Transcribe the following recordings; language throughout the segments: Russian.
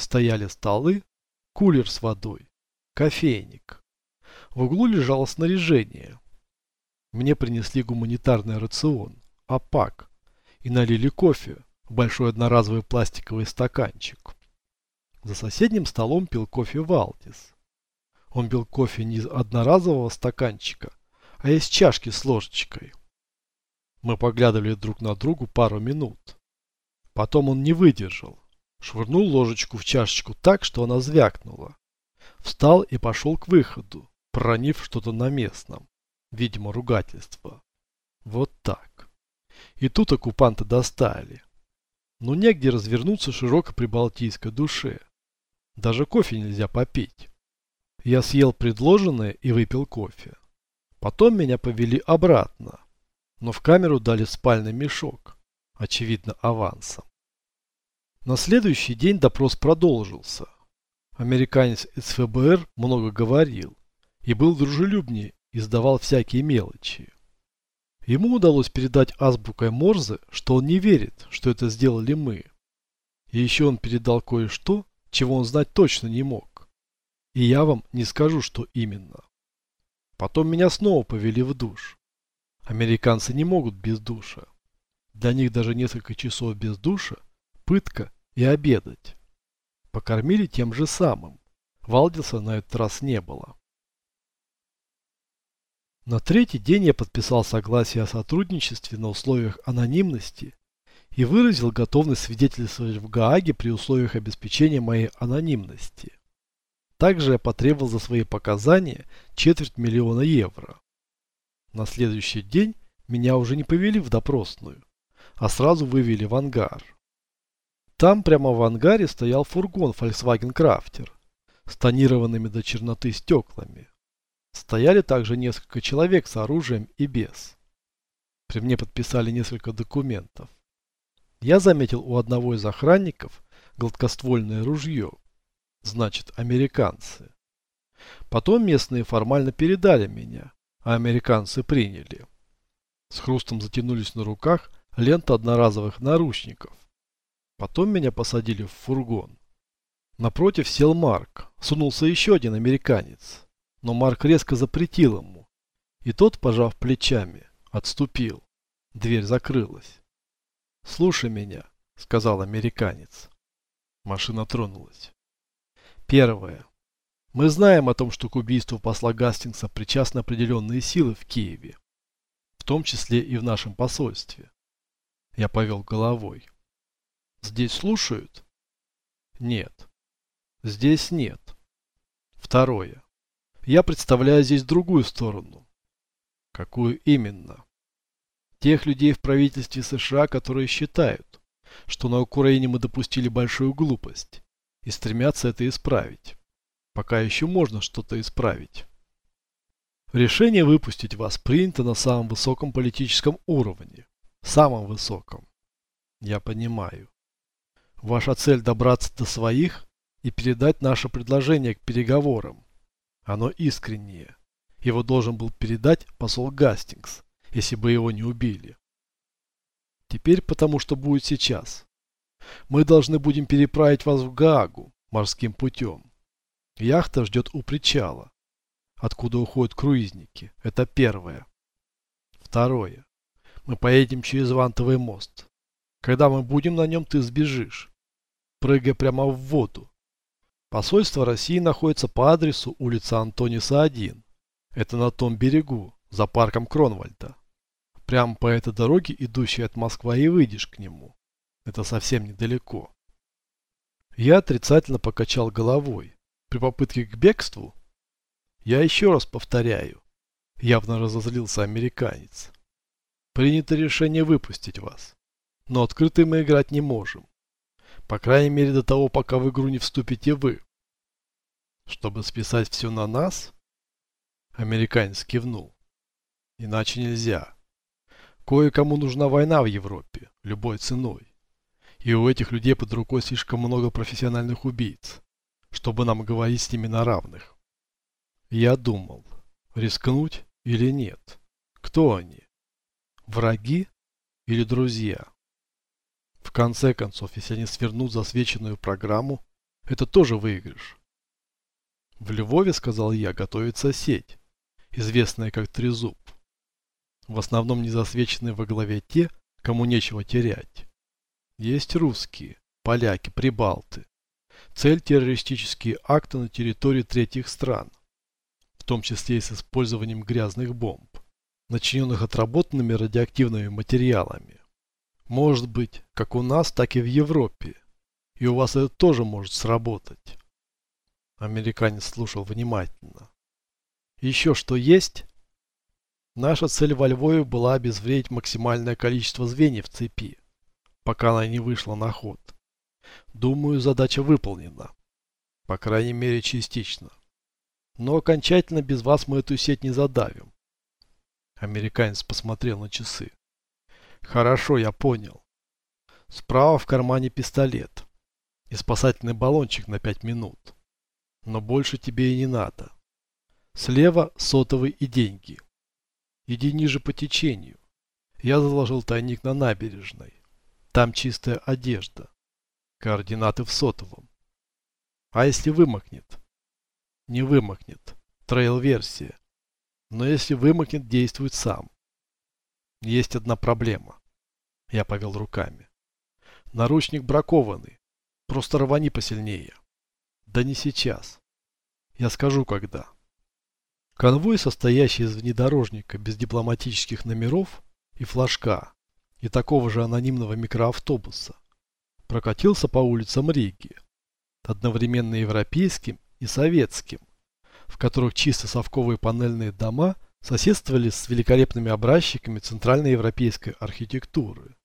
Стояли столы, кулер с водой, кофейник. В углу лежало снаряжение. Мне принесли гуманитарный рацион, АПАК, и налили кофе в большой одноразовый пластиковый стаканчик. За соседним столом пил кофе Валдис. Он пил кофе не из одноразового стаканчика, а из чашки с ложечкой. Мы поглядывали друг на другу пару минут. Потом он не выдержал. Швырнул ложечку в чашечку так, что она звякнула. Встал и пошел к выходу, проронив что-то на местном. Видимо, ругательство. Вот так. И тут оккупанты достали. Но негде развернуться широко прибалтийской душе. Даже кофе нельзя попить. Я съел предложенное и выпил кофе. Потом меня повели обратно. Но в камеру дали спальный мешок. Очевидно, авансом. На следующий день допрос продолжился. Американец из ФБР много говорил и был дружелюбнее и сдавал всякие мелочи. Ему удалось передать азбукой Морзе, что он не верит, что это сделали мы. И еще он передал кое-что, чего он знать точно не мог. И я вам не скажу, что именно. Потом меня снова повели в душ. Американцы не могут без душа. Для них даже несколько часов без душа – пытка и обедать. Покормили тем же самым. Валдиса на этот раз не было. На третий день я подписал согласие о сотрудничестве на условиях анонимности и выразил готовность свидетельствовать в Гааге при условиях обеспечения моей анонимности. Также я потребовал за свои показания четверть миллиона евро. На следующий день меня уже не повели в допросную, а сразу вывели в ангар. Там прямо в ангаре стоял фургон Volkswagen Crafter с тонированными до черноты стеклами. Стояли также несколько человек с оружием и без. При мне подписали несколько документов. Я заметил у одного из охранников гладкоствольное ружье. Значит, американцы. Потом местные формально передали меня, а американцы приняли. С хрустом затянулись на руках лента одноразовых наручников. Потом меня посадили в фургон. Напротив сел Марк. Сунулся еще один американец. Но Марк резко запретил ему. И тот, пожав плечами, отступил. Дверь закрылась. «Слушай меня», — сказал американец. Машина тронулась. Первое. Мы знаем о том, что к убийству посла Гастингса причастны определенные силы в Киеве. В том числе и в нашем посольстве. Я повел головой. Здесь слушают? Нет. Здесь нет. Второе. Я представляю здесь другую сторону. Какую именно? Тех людей в правительстве США, которые считают, что на Украине мы допустили большую глупость и стремятся это исправить. Пока еще можно что-то исправить. Решение выпустить вас принято на самом высоком политическом уровне. Самом высоком. Я понимаю. Ваша цель добраться до своих и передать наше предложение к переговорам. Оно искреннее. Его должен был передать посол Гастингс, если бы его не убили. Теперь потому, что будет сейчас. Мы должны будем переправить вас в Гаагу морским путем. Яхта ждет у причала, откуда уходят круизники. Это первое. Второе. Мы поедем через Вантовый мост. Когда мы будем на нем, ты сбежишь прыгая прямо в воду. Посольство России находится по адресу улица Антониса 1. Это на том берегу, за парком Кронвальда. Прямо по этой дороге, идущей от Москвы, и выйдешь к нему. Это совсем недалеко. Я отрицательно покачал головой. При попытке к бегству? Я еще раз повторяю. Явно разозлился американец. Принято решение выпустить вас. Но открыто мы играть не можем. По крайней мере до того, пока в игру не вступите вы. Чтобы списать все на нас? Американец кивнул. Иначе нельзя. Кое-кому нужна война в Европе, любой ценой. И у этих людей под рукой слишком много профессиональных убийц, чтобы нам говорить с ними на равных. Я думал, рискнуть или нет. Кто они? Враги или друзья? В конце концов, если они свернут засвеченную программу, Это тоже выигрыш. В Львове, сказал я, готовится сеть, известная как Трезуб. В основном не засвеченные во главе те, кому нечего терять. Есть русские, поляки, прибалты. Цель – террористические акты на территории третьих стран, в том числе и с использованием грязных бомб, начиненных отработанными радиоактивными материалами. Может быть, как у нас, так и в Европе. И у вас это тоже может сработать. Американец слушал внимательно. Еще что есть? Наша цель во Львове была обезвредить максимальное количество звеньев цепи, пока она не вышла на ход. Думаю, задача выполнена. По крайней мере, частично. Но окончательно без вас мы эту сеть не задавим. Американец посмотрел на часы. Хорошо, я понял. Справа в кармане пистолет. И спасательный баллончик на пять минут. Но больше тебе и не надо. Слева сотовый и деньги. Иди ниже по течению. Я заложил тайник на набережной. Там чистая одежда. Координаты в сотовом. А если вымокнет? Не вымокнет. Трейл-версия. Но если вымокнет, действует сам. Есть одна проблема. Я повел руками. Наручник бракованный. Просто рвани посильнее. Да не сейчас. Я скажу, когда. Конвой, состоящий из внедорожника без дипломатических номеров и флажка, и такого же анонимного микроавтобуса, прокатился по улицам Риги, одновременно европейским и советским, в которых чисто совковые панельные дома соседствовали с великолепными образчиками центральноевропейской архитектуры.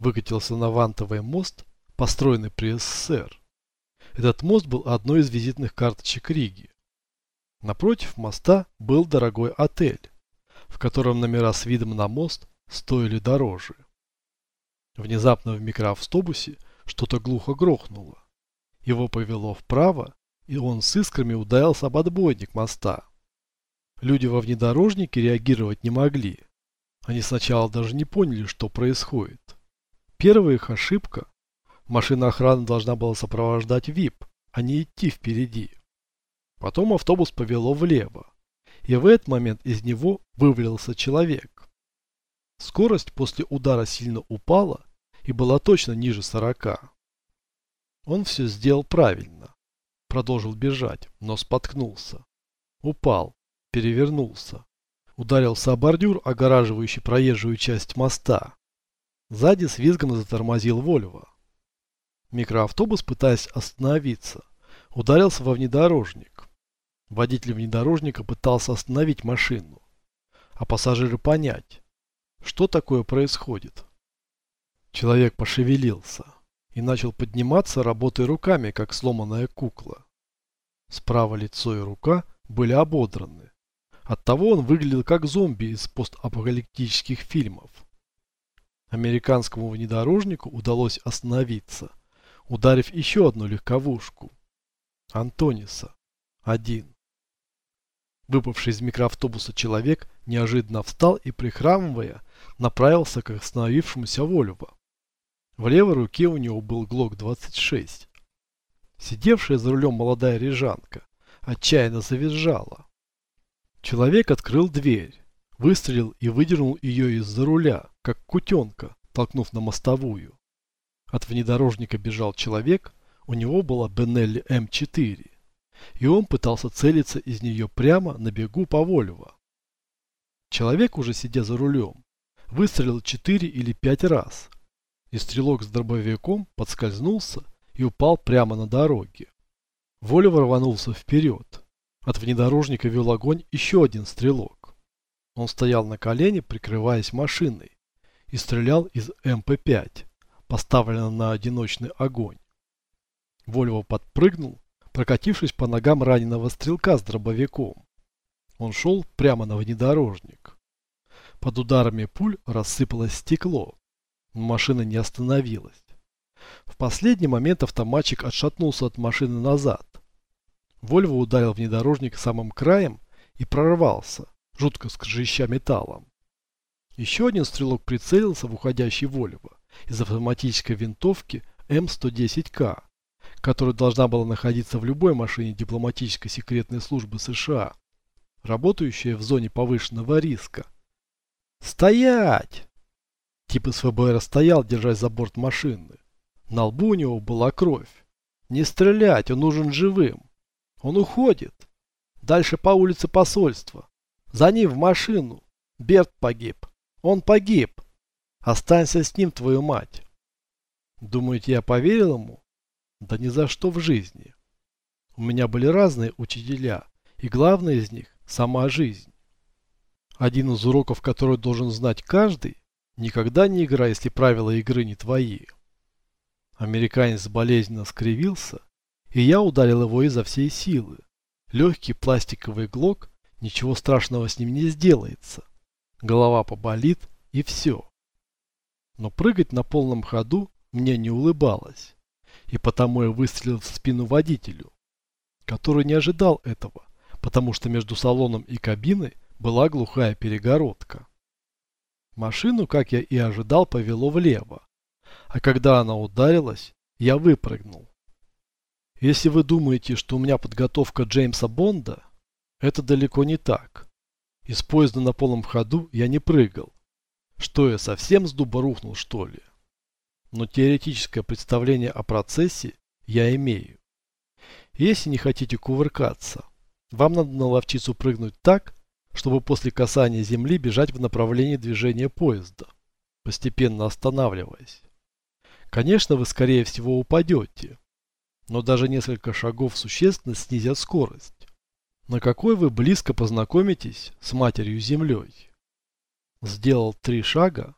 Выкатился на Вантовый мост, построенный при СССР. Этот мост был одной из визитных карточек Риги. Напротив моста был дорогой отель, в котором номера с видом на мост стоили дороже. Внезапно в микроавтобусе что-то глухо грохнуло. Его повело вправо, и он с искрами ударился об отбойник моста. Люди во внедорожнике реагировать не могли. Они сначала даже не поняли, что происходит. Первая их ошибка. Машина охраны должна была сопровождать ВИП, а не идти впереди. Потом автобус повело влево. И в этот момент из него вывалился человек. Скорость после удара сильно упала и была точно ниже 40. Он все сделал правильно. Продолжил бежать, но споткнулся. Упал, перевернулся. Ударился о бордюр, огораживающий проезжую часть моста. Сзади с визгом затормозил Вольво. Микроавтобус, пытаясь остановиться, ударился во внедорожник. Водитель внедорожника пытался остановить машину, а пассажиры понять, что такое происходит. Человек пошевелился и начал подниматься, работая руками, как сломанная кукла. Справа лицо и рука были ободраны. Оттого он выглядел как зомби из постапокалиптических фильмов. Американскому внедорожнику удалось остановиться, ударив еще одну легковушку. Антониса. Один. Выпавший из микроавтобуса человек неожиданно встал и, прихрамывая, направился к остановившемуся Вольво. В левой руке у него был ГЛОК-26. Сидевшая за рулем молодая рижанка отчаянно завизжала. Человек открыл дверь, выстрелил и выдернул ее из-за руля, как кутенка, толкнув на мостовую. От внедорожника бежал человек, у него была Бенелли М4, и он пытался целиться из нее прямо на бегу по Вольво. Человек, уже сидя за рулем, выстрелил 4 или 5 раз, и стрелок с дробовиком подскользнулся и упал прямо на дороге. Вольво рванулся вперед. От внедорожника вел огонь еще один стрелок. Он стоял на колене, прикрываясь машиной, и стрелял из МП-5, поставленного на одиночный огонь. Вольво подпрыгнул, прокатившись по ногам раненого стрелка с дробовиком. Он шел прямо на внедорожник. Под ударами пуль рассыпалось стекло. Машина не остановилась. В последний момент автоматчик отшатнулся от машины назад. Вольво ударил внедорожник самым краем и прорвался, жутко скрежеща металлом. Еще один стрелок прицелился в уходящий Вольво из автоматической винтовки М110К которая должна была находиться в любой машине дипломатической секретной службы США, работающая в зоне повышенного риска. «Стоять!» Тип из ФБР стоял, держась за борт машины. На лбу у него была кровь. «Не стрелять, он нужен живым. Он уходит. Дальше по улице посольства. За ним в машину. Берт погиб. Он погиб. Останься с ним, твою мать». Думаете, я поверил ему? Да ни за что в жизни. У меня были разные учителя, и главное из них – сама жизнь. Один из уроков, который должен знать каждый – никогда не играй, если правила игры не твои. Американец болезненно скривился, и я ударил его изо всей силы. Легкий пластиковый глок, ничего страшного с ним не сделается. Голова поболит, и все. Но прыгать на полном ходу мне не улыбалось и потому я выстрелил в спину водителю, который не ожидал этого, потому что между салоном и кабиной была глухая перегородка. Машину, как я и ожидал, повело влево, а когда она ударилась, я выпрыгнул. Если вы думаете, что у меня подготовка Джеймса Бонда, это далеко не так. Из поезда на полном ходу я не прыгал. Что я совсем с дуба рухнул, что ли? но теоретическое представление о процессе я имею. Если не хотите кувыркаться, вам надо наловчиться прыгнуть так, чтобы после касания земли бежать в направлении движения поезда, постепенно останавливаясь. Конечно, вы скорее всего упадете, но даже несколько шагов существенно снизят скорость. На какой вы близко познакомитесь с матерью землей. Сделал три шага,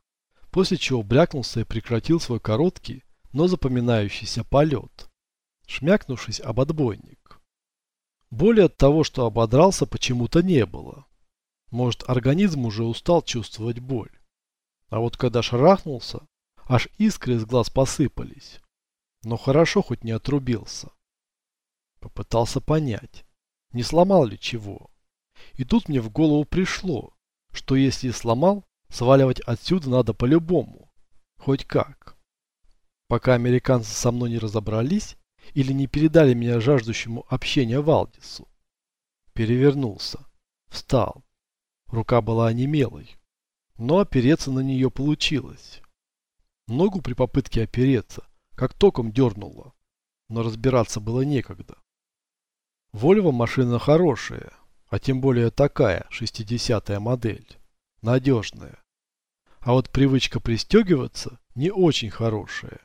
после чего брякнулся и прекратил свой короткий, но запоминающийся полет, шмякнувшись об отбойник. Боли от того, что ободрался, почему-то не было. Может, организм уже устал чувствовать боль. А вот когда шарахнулся, аж искры из глаз посыпались. Но хорошо хоть не отрубился. Попытался понять, не сломал ли чего. И тут мне в голову пришло, что если сломал, Сваливать отсюда надо по-любому. Хоть как. Пока американцы со мной не разобрались или не передали меня жаждущему общения Валдису. Перевернулся. Встал. Рука была онемелой. Но опереться на нее получилось. Ногу при попытке опереться, как током дернуло. Но разбираться было некогда. Вольво машина хорошая, а тем более такая, 60-я модель. Надежная. А вот привычка пристегиваться не очень хорошая.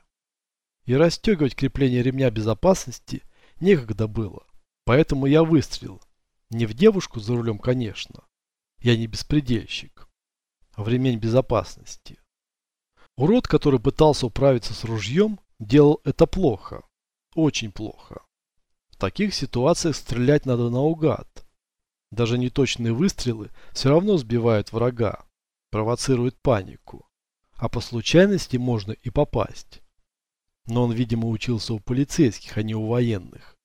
И расстегивать крепление ремня безопасности некогда было. Поэтому я выстрелил. Не в девушку за рулем, конечно. Я не беспредельщик. А в ремень безопасности. Урод, который пытался управиться с ружьем, делал это плохо. Очень плохо. В таких ситуациях стрелять надо наугад. Даже неточные выстрелы все равно сбивают врага провоцирует панику. А по случайности можно и попасть. Но он, видимо, учился у полицейских, а не у военных.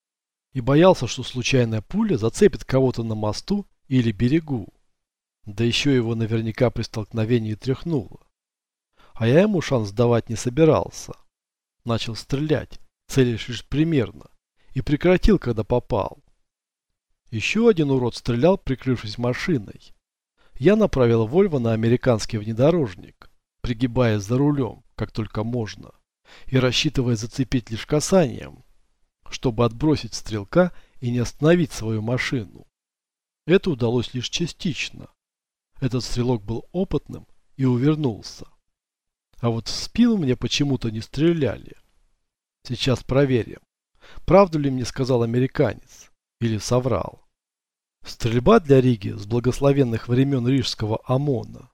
И боялся, что случайная пуля зацепит кого-то на мосту или берегу. Да еще его наверняка при столкновении тряхнуло. А я ему шанс давать не собирался. Начал стрелять, целясь лишь примерно, и прекратил, когда попал. Еще один урод стрелял, прикрывшись машиной я направил Вольво на американский внедорожник, пригибаясь за рулем, как только можно, и рассчитывая зацепить лишь касанием, чтобы отбросить стрелка и не остановить свою машину. Это удалось лишь частично. Этот стрелок был опытным и увернулся. А вот в спину мне почему-то не стреляли. Сейчас проверим, правду ли мне сказал американец или соврал. Стрельба для Риги с благословенных времен рижского ОМОНа,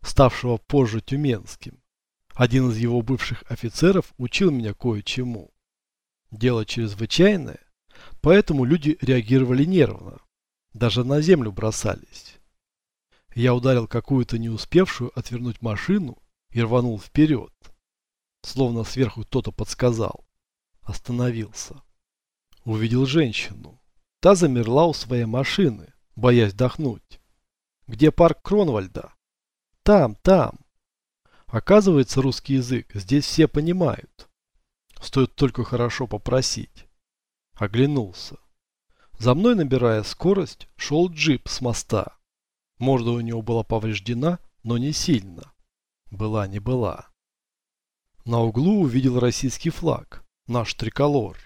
ставшего позже Тюменским. Один из его бывших офицеров учил меня кое-чему. Дело чрезвычайное, поэтому люди реагировали нервно, даже на землю бросались. Я ударил какую-то не успевшую отвернуть машину и рванул вперед. Словно сверху кто-то подсказал. Остановился. Увидел женщину. Та замерла у своей машины, боясь дохнуть. Где парк Кронвальда? Там, там. Оказывается, русский язык здесь все понимают. Стоит только хорошо попросить. Оглянулся. За мной, набирая скорость, шел джип с моста. Морда у него была повреждена, но не сильно. Была не была. На углу увидел российский флаг, наш триколор.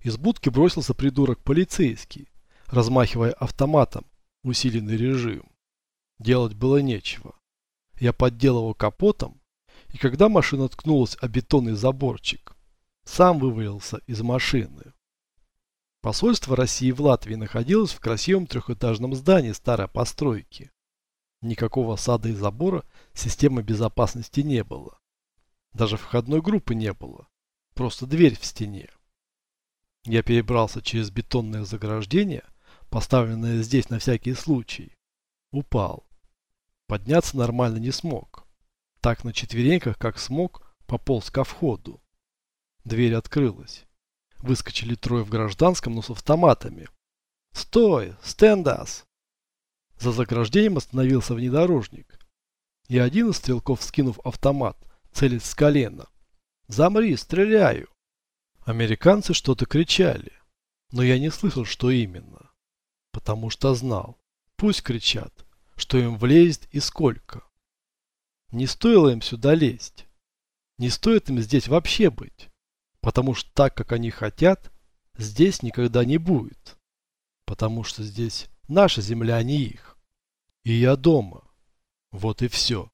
Из будки бросился придурок полицейский, размахивая автоматом, усиленный режим. Делать было нечего. Я подделывал капотом, и когда машина ткнулась о бетонный заборчик, сам вывалился из машины. Посольство России в Латвии находилось в красивом трехэтажном здании старой постройки. Никакого сада и забора системы безопасности не было. Даже входной группы не было. Просто дверь в стене. Я перебрался через бетонное заграждение, поставленное здесь на всякий случай. Упал. Подняться нормально не смог. Так на четвереньках, как смог, пополз ко входу. Дверь открылась. Выскочили трое в гражданском, но с автоматами. «Стой! Стендас!» За заграждением остановился внедорожник. И один из стрелков, скинув автомат, целит с колена. «Замри, стреляю!» Американцы что-то кричали, но я не слышал, что именно. Потому что знал. Пусть кричат, что им влезет и сколько. Не стоило им сюда лезть. Не стоит им здесь вообще быть. Потому что так, как они хотят, здесь никогда не будет. Потому что здесь наша земля, а не их. И я дома. Вот и все.